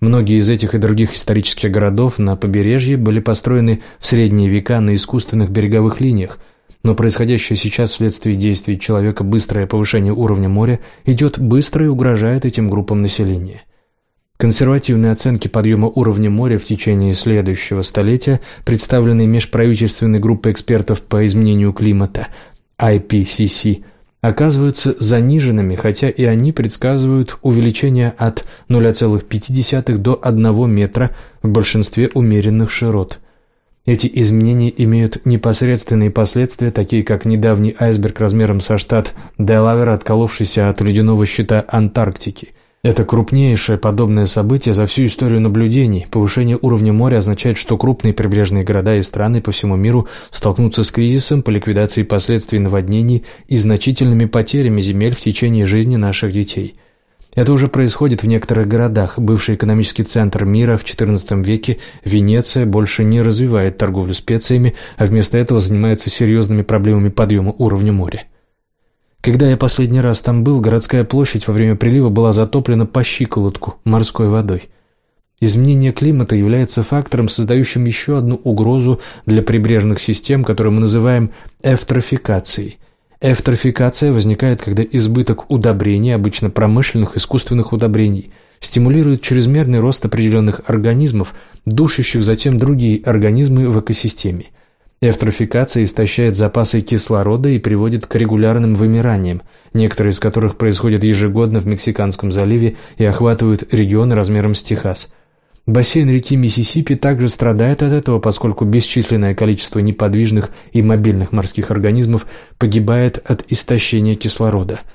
Многие из этих и других исторических городов на побережье были построены в средние века на искусственных береговых линиях, но происходящее сейчас вследствие действий человека быстрое повышение уровня моря идет быстро и угрожает этим группам населения – Консервативные оценки подъема уровня моря в течение следующего столетия, представленные межправительственной группой экспертов по изменению климата IPCC, оказываются заниженными, хотя и они предсказывают увеличение от 0,5 до 1 метра в большинстве умеренных широт. Эти изменения имеют непосредственные последствия, такие как недавний айсберг размером со штат Делавер, отколовшийся от ледяного щита Антарктики. Это крупнейшее подобное событие за всю историю наблюдений. Повышение уровня моря означает, что крупные прибрежные города и страны по всему миру столкнутся с кризисом по ликвидации последствий наводнений и значительными потерями земель в течение жизни наших детей. Это уже происходит в некоторых городах. Бывший экономический центр мира в XIV веке, Венеция, больше не развивает торговлю специями, а вместо этого занимается серьезными проблемами подъема уровня моря. Когда я последний раз там был, городская площадь во время прилива была затоплена по щиколотку морской водой. Изменение климата является фактором, создающим еще одну угрозу для прибрежных систем, которую мы называем эвтрофикацией. Эвтрофикация возникает, когда избыток удобрений, обычно промышленных искусственных удобрений, стимулирует чрезмерный рост определенных организмов, душащих затем другие организмы в экосистеме. Эвтрофикация истощает запасы кислорода и приводит к регулярным вымираниям, некоторые из которых происходят ежегодно в Мексиканском заливе и охватывают регионы размером с Техас. Бассейн реки Миссисипи также страдает от этого, поскольку бесчисленное количество неподвижных и мобильных морских организмов погибает от истощения кислорода –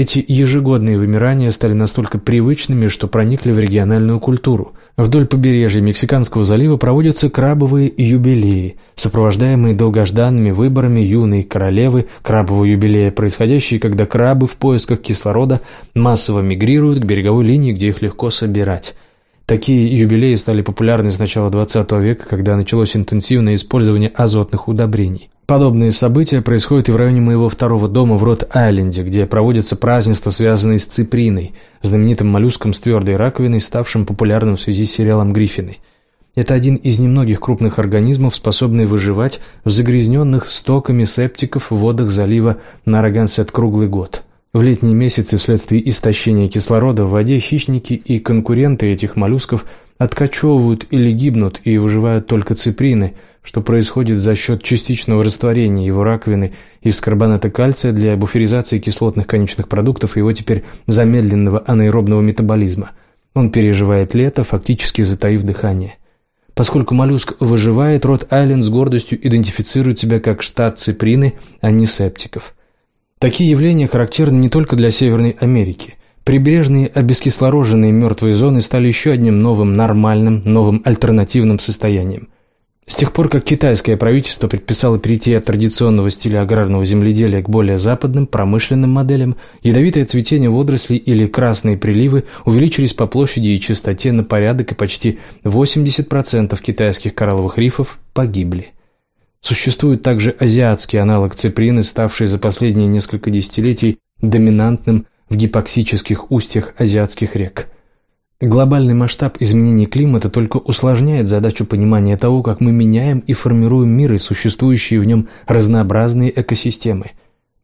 эти ежегодные вымирания стали настолько привычными, что проникли в региональную культуру. Вдоль побережья Мексиканского залива проводятся крабовые юбилеи, сопровождаемые долгожданными выборами юной королевы крабового юбилея, происходящие, когда крабы в поисках кислорода массово мигрируют к береговой линии, где их легко собирать. Такие юбилеи стали популярны с начала XX века, когда началось интенсивное использование азотных удобрений. Подобные события происходят и в районе моего второго дома в Рот-Айленде, где проводятся празднества, связанные с циприной, знаменитым моллюском с твердой раковиной, ставшим популярным в связи с сериалом «Гриффины». Это один из немногих крупных организмов, способный выживать в загрязненных стоками септиков в водах залива Нарагансет круглый год. В летние месяцы вследствие истощения кислорода в воде хищники и конкуренты этих моллюсков откачевывают или гибнут и выживают только циприны – что происходит за счет частичного растворения его раковины из карбоната кальция для буферизации кислотных конечных продуктов и его теперь замедленного анаэробного метаболизма. Он переживает лето, фактически затаив дыхание. Поскольку моллюск выживает, род Айленд с гордостью идентифицирует себя как штат циприны, а не септиков. Такие явления характерны не только для Северной Америки. Прибрежные обескислороженные мертвые зоны стали еще одним новым нормальным, новым альтернативным состоянием – с тех пор, как китайское правительство предписало перейти от традиционного стиля аграрного земледелия к более западным промышленным моделям, ядовитое цветение водорослей или красные приливы увеличились по площади и частоте на порядок, и почти 80% китайских коралловых рифов погибли. Существует также азиатский аналог циприны, ставший за последние несколько десятилетий доминантным в гипоксических устьях азиатских рек – Глобальный масштаб изменений климата только усложняет задачу понимания того, как мы меняем и формируем мир и существующие в нем разнообразные экосистемы.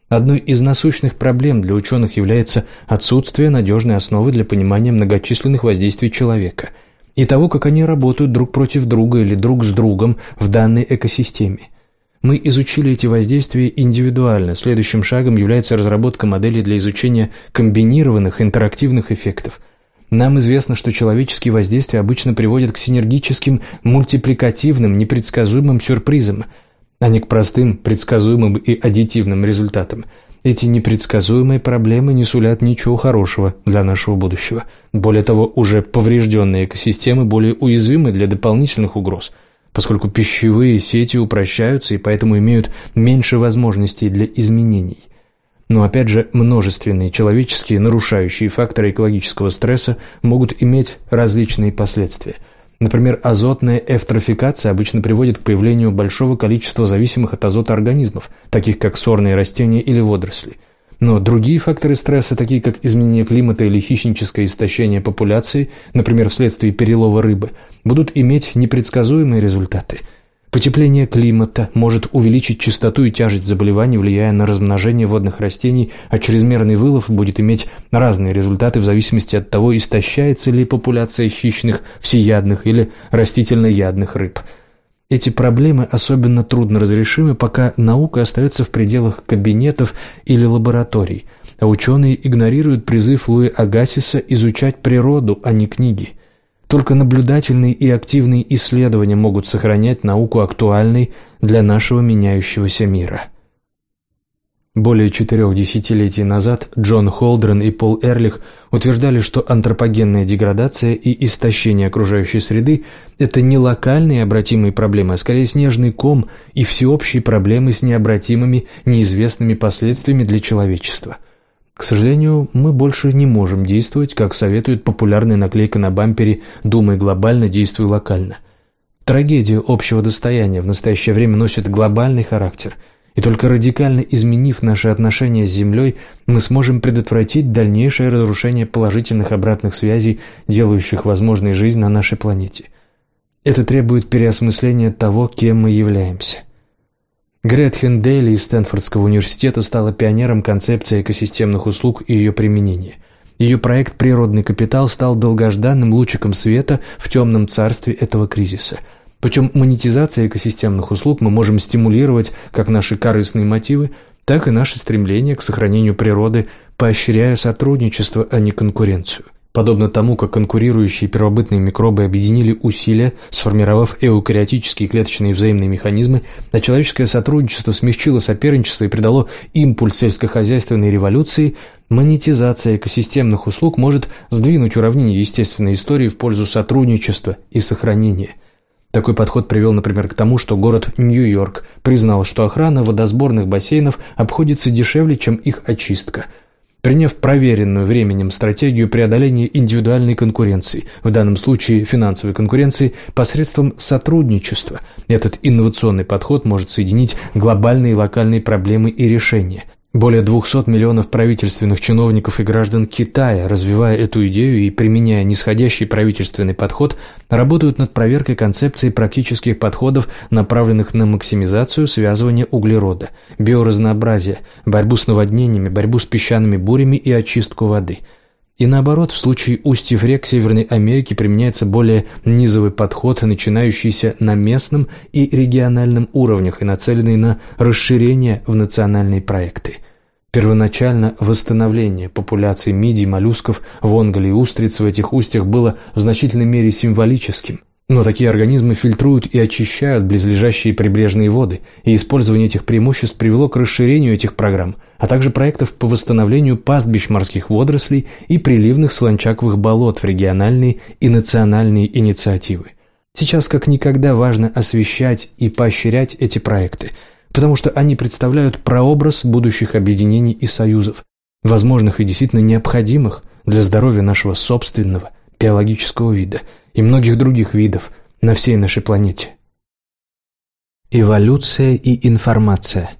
Одной из насущных проблем для ученых является отсутствие надежной основы для понимания многочисленных воздействий человека и того, как они работают друг против друга или друг с другом в данной экосистеме. Мы изучили эти воздействия индивидуально. Следующим шагом является разработка моделей для изучения комбинированных интерактивных эффектов – нам известно, что человеческие воздействия обычно приводят к синергическим, мультипликативным, непредсказуемым сюрпризам, а не к простым, предсказуемым и аддитивным результатам. Эти непредсказуемые проблемы не сулят ничего хорошего для нашего будущего. Более того, уже поврежденные экосистемы более уязвимы для дополнительных угроз, поскольку пищевые сети упрощаются и поэтому имеют меньше возможностей для изменений. Но опять же, множественные человеческие нарушающие факторы экологического стресса могут иметь различные последствия. Например, азотная эвтрофикация обычно приводит к появлению большого количества зависимых от азота организмов, таких как сорные растения или водоросли. Но другие факторы стресса, такие как изменение климата или хищническое истощение популяции, например, вследствие перелова рыбы, будут иметь непредсказуемые результаты – Потепление климата может увеличить частоту и тяжесть заболеваний, влияя на размножение водных растений, а чрезмерный вылов будет иметь разные результаты в зависимости от того, истощается ли популяция хищных, всеядных или растительноядных рыб. Эти проблемы особенно трудно разрешимы, пока наука остается в пределах кабинетов или лабораторий, а ученые игнорируют призыв Луи Агасиса изучать природу, а не книги – только наблюдательные и активные исследования могут сохранять науку актуальной для нашего меняющегося мира. Более четырех десятилетий назад Джон Холдрен и Пол Эрлих утверждали, что антропогенная деградация и истощение окружающей среды – это не локальные обратимые проблемы, а скорее снежный ком и всеобщие проблемы с необратимыми, неизвестными последствиями для человечества – к сожалению, мы больше не можем действовать, как советует популярная наклейка на бампере «Думай глобально, действуй локально». Трагедия общего достояния в настоящее время носит глобальный характер, и только радикально изменив наши отношения с Землей, мы сможем предотвратить дальнейшее разрушение положительных обратных связей, делающих возможной жизнь на нашей планете. Это требует переосмысления того, кем мы являемся – Гретхен Дейли из Стэнфордского университета стала пионером концепции экосистемных услуг и ее применения. Ее проект «Природный капитал» стал долгожданным лучиком света в темном царстве этого кризиса. Путем монетизации экосистемных услуг мы можем стимулировать как наши корыстные мотивы, так и наше стремление к сохранению природы, поощряя сотрудничество, а не конкуренцию. Подобно тому, как конкурирующие первобытные микробы объединили усилия, сформировав эукариотические клеточные взаимные механизмы, а человеческое сотрудничество смягчило соперничество и придало импульс сельскохозяйственной революции, монетизация экосистемных услуг может сдвинуть уравнение естественной истории в пользу сотрудничества и сохранения. Такой подход привел, например, к тому, что город Нью-Йорк признал, что охрана водосборных бассейнов обходится дешевле, чем их очистка – Приняв проверенную временем стратегию преодоления индивидуальной конкуренции, в данном случае финансовой конкуренции, посредством сотрудничества, этот инновационный подход может соединить глобальные и локальные проблемы и решения, более 200 миллионов правительственных чиновников и граждан Китая, развивая эту идею и применяя нисходящий правительственный подход, работают над проверкой концепции практических подходов, направленных на максимизацию связывания углерода, биоразнообразия, борьбу с наводнениями, борьбу с песчаными бурями и очистку воды – и наоборот, в случае устьев рек Северной Америки применяется более низовый подход, начинающийся на местном и региональном уровнях и нацеленный на расширение в национальные проекты. Первоначально восстановление популяции мидий, моллюсков, вонголей и устриц в этих устьях было в значительной мере символическим – но такие организмы фильтруют и очищают близлежащие прибрежные воды, и использование этих преимуществ привело к расширению этих программ, а также проектов по восстановлению пастбищ морских водорослей и приливных сланчаковых болот в региональные и национальные инициативы. Сейчас как никогда важно освещать и поощрять эти проекты, потому что они представляют прообраз будущих объединений и союзов, возможных и действительно необходимых для здоровья нашего собственного биологического вида – и многих других видов на всей нашей планете. Эволюция и информация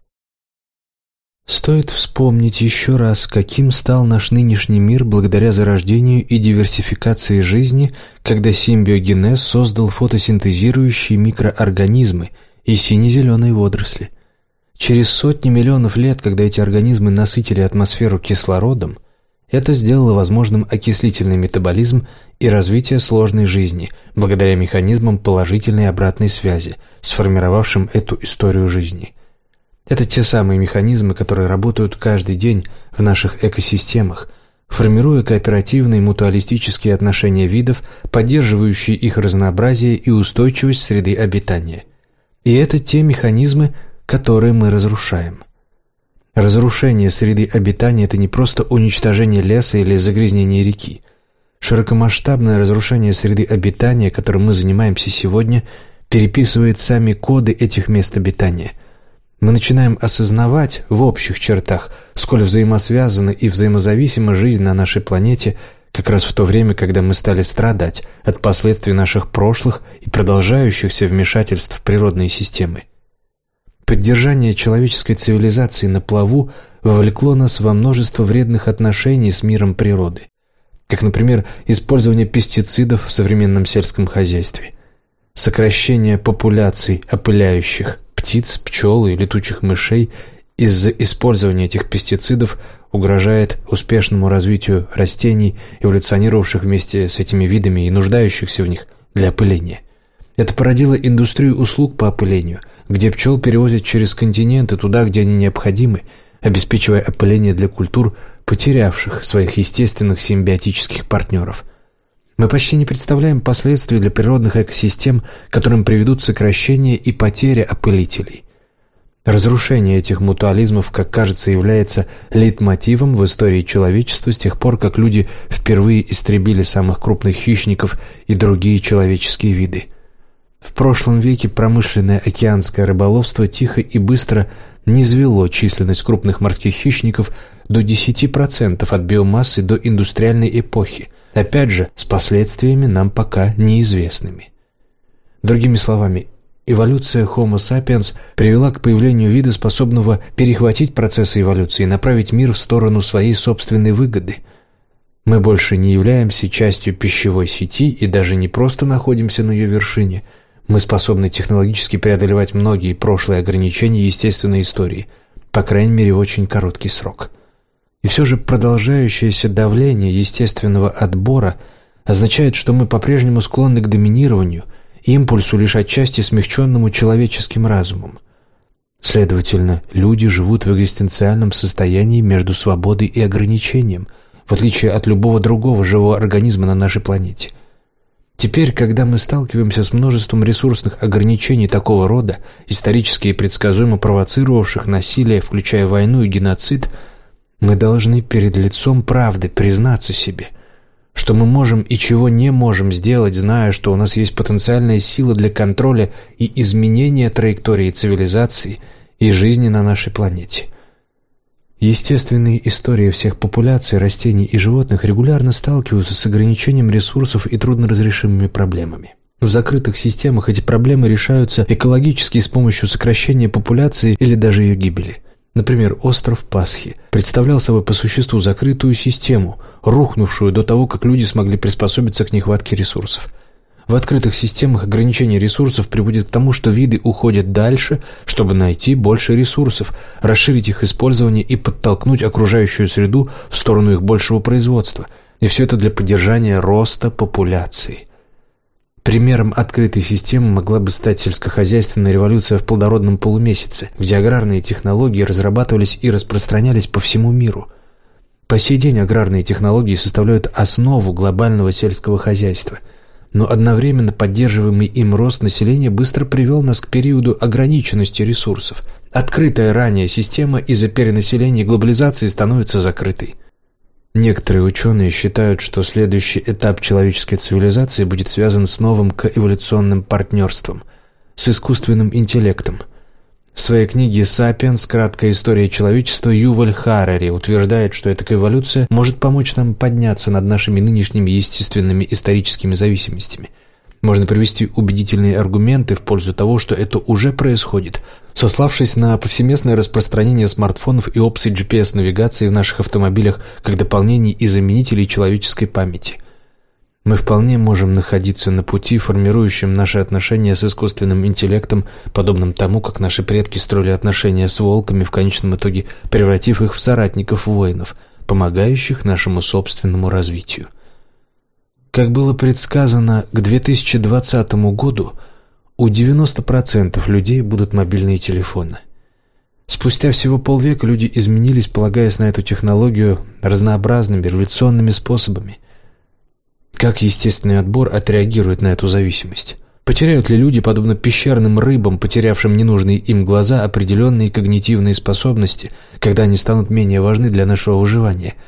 Стоит вспомнить еще раз, каким стал наш нынешний мир благодаря зарождению и диверсификации жизни, когда симбиогенез создал фотосинтезирующие микроорганизмы и сине-зеленые водоросли. Через сотни миллионов лет, когда эти организмы насытили атмосферу кислородом, это сделало возможным окислительный метаболизм и развитие сложной жизни благодаря механизмам положительной обратной связи, сформировавшим эту историю жизни. Это те самые механизмы, которые работают каждый день в наших экосистемах, формируя кооперативные мутуалистические отношения видов, поддерживающие их разнообразие и устойчивость среды обитания. И это те механизмы, которые мы разрушаем. Разрушение среды обитания – это не просто уничтожение леса или загрязнение реки. Широкомасштабное разрушение среды обитания, которым мы занимаемся сегодня, переписывает сами коды этих мест обитания. Мы начинаем осознавать в общих чертах, сколь взаимосвязана и взаимозависима жизнь на нашей планете, как раз в то время, когда мы стали страдать от последствий наших прошлых и продолжающихся вмешательств в природные системы. Поддержание человеческой цивилизации на плаву вовлекло нас во множество вредных отношений с миром природы, как, например, использование пестицидов в современном сельском хозяйстве, сокращение популяций опыляющих птиц, пчел и летучих мышей из-за использования этих пестицидов угрожает успешному развитию растений, эволюционировавших вместе с этими видами и нуждающихся в них для опыления. Это породило индустрию услуг по опылению, где пчел перевозят через континенты туда, где они необходимы, обеспечивая опыление для культур, потерявших своих естественных симбиотических партнеров. Мы почти не представляем последствий для природных экосистем, которым приведут сокращение и потеря опылителей. Разрушение этих мутуализмов, как кажется, является лейтмотивом в истории человечества с тех пор, как люди впервые истребили самых крупных хищников и другие человеческие виды. В прошлом веке промышленное океанское рыболовство тихо и быстро низвело численность крупных морских хищников до 10% от биомассы до индустриальной эпохи, опять же, с последствиями нам пока неизвестными. Другими словами, Эволюция Homo sapiens привела к появлению вида, способного перехватить процессы эволюции и направить мир в сторону своей собственной выгоды. Мы больше не являемся частью пищевой сети и даже не просто находимся на ее вершине. Мы способны технологически преодолевать многие прошлые ограничения естественной истории, по крайней мере в очень короткий срок. И все же продолжающееся давление естественного отбора означает, что мы по-прежнему склонны к доминированию – импульсу, лишь отчасти смягченному человеческим разумом. Следовательно, люди живут в экзистенциальном состоянии между свободой и ограничением, в отличие от любого другого живого организма на нашей планете. Теперь, когда мы сталкиваемся с множеством ресурсных ограничений такого рода, исторически и предсказуемо провоцировавших насилие, включая войну и геноцид, мы должны перед лицом правды признаться себе – что мы можем и чего не можем сделать, зная, что у нас есть потенциальная сила для контроля и изменения траектории цивилизации и жизни на нашей планете. Естественные истории всех популяций растений и животных регулярно сталкиваются с ограничением ресурсов и трудноразрешимыми проблемами. В закрытых системах эти проблемы решаются экологически с помощью сокращения популяции или даже ее гибели. Например, остров Пасхи представлял собой по существу закрытую систему, рухнувшую до того, как люди смогли приспособиться к нехватке ресурсов. В открытых системах ограничение ресурсов приводит к тому, что виды уходят дальше, чтобы найти больше ресурсов, расширить их использование и подтолкнуть окружающую среду в сторону их большего производства. И все это для поддержания роста популяции – Примером открытой системы могла бы стать сельскохозяйственная революция в плодородном полумесяце, где аграрные технологии разрабатывались и распространялись по всему миру. По сей день аграрные технологии составляют основу глобального сельского хозяйства, но одновременно поддерживаемый им рост населения быстро привел нас к периоду ограниченности ресурсов. Открытая ранее система из-за перенаселения и глобализации становится закрытой. Некоторые ученые считают, что следующий этап человеческой цивилизации будет связан с новым коэволюционным партнерством, с искусственным интеллектом. В своей книге «Сапиенс. Краткая история человечества» Юваль Харари утверждает, что эта эволюция может помочь нам подняться над нашими нынешними естественными историческими зависимостями – можно привести убедительные аргументы в пользу того, что это уже происходит, сославшись на повсеместное распространение смартфонов и опций GPS-навигации в наших автомобилях как дополнений и заменителей человеческой памяти. Мы вполне можем находиться на пути, формирующем наши отношения с искусственным интеллектом, подобным тому, как наши предки строили отношения с волками, в конечном итоге превратив их в соратников-воинов, помогающих нашему собственному развитию. Как было предсказано, к 2020 году у 90% людей будут мобильные телефоны. Спустя всего полвека люди изменились, полагаясь на эту технологию разнообразными революционными способами. Как естественный отбор отреагирует на эту зависимость? Потеряют ли люди, подобно пещерным рыбам, потерявшим ненужные им глаза, определенные когнитивные способности, когда они станут менее важны для нашего выживания –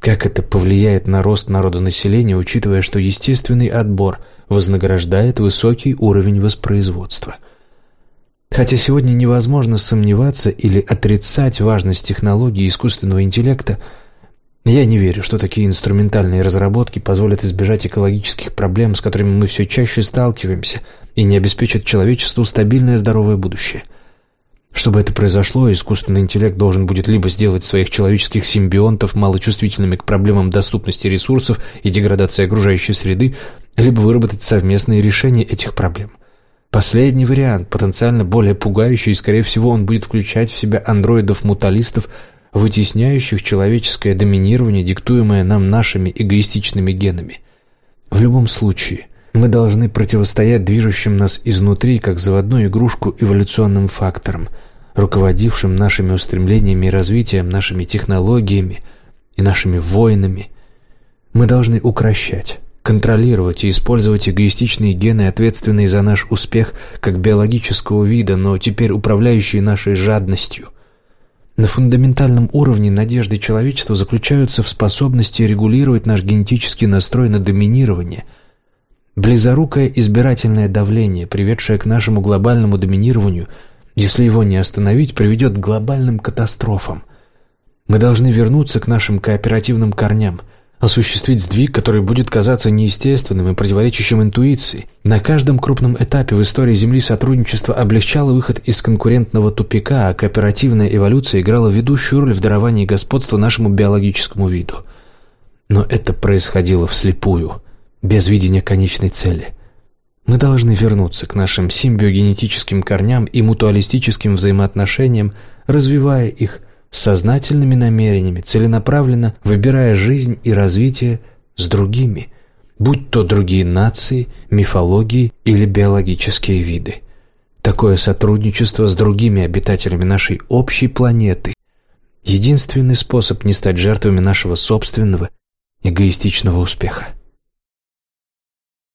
как это повлияет на рост народонаселения, учитывая, что естественный отбор вознаграждает высокий уровень воспроизводства? Хотя сегодня невозможно сомневаться или отрицать важность технологии искусственного интеллекта, Я не верю, что такие инструментальные разработки позволят избежать экологических проблем, с которыми мы все чаще сталкиваемся, и не обеспечат человечеству стабильное здоровое будущее. Чтобы это произошло, искусственный интеллект должен будет либо сделать своих человеческих симбионтов малочувствительными к проблемам доступности ресурсов и деградации окружающей среды, либо выработать совместные решения этих проблем. Последний вариант, потенциально более пугающий, и, скорее всего, он будет включать в себя андроидов-муталистов, вытесняющих человеческое доминирование, диктуемое нам нашими эгоистичными генами. В любом случае, мы должны противостоять движущим нас изнутри, как заводную игрушку эволюционным факторам, руководившим нашими устремлениями и развитием, нашими технологиями и нашими войнами. Мы должны укращать, контролировать и использовать эгоистичные гены, ответственные за наш успех как биологического вида, но теперь управляющие нашей жадностью – на фундаментальном уровне надежды человечества заключаются в способности регулировать наш генетический настрой на доминирование. Близорукое избирательное давление, приведшее к нашему глобальному доминированию, если его не остановить, приведет к глобальным катастрофам. Мы должны вернуться к нашим кооперативным корням – осуществить сдвиг, который будет казаться неестественным и противоречащим интуиции. На каждом крупном этапе в истории Земли сотрудничество облегчало выход из конкурентного тупика, а кооперативная эволюция играла ведущую роль в даровании господства нашему биологическому виду. Но это происходило вслепую, без видения конечной цели. Мы должны вернуться к нашим симбиогенетическим корням и мутуалистическим взаимоотношениям, развивая их сознательными намерениями, целенаправленно выбирая жизнь и развитие с другими, будь то другие нации, мифологии или биологические виды. Такое сотрудничество с другими обитателями нашей общей планеты – единственный способ не стать жертвами нашего собственного эгоистичного успеха.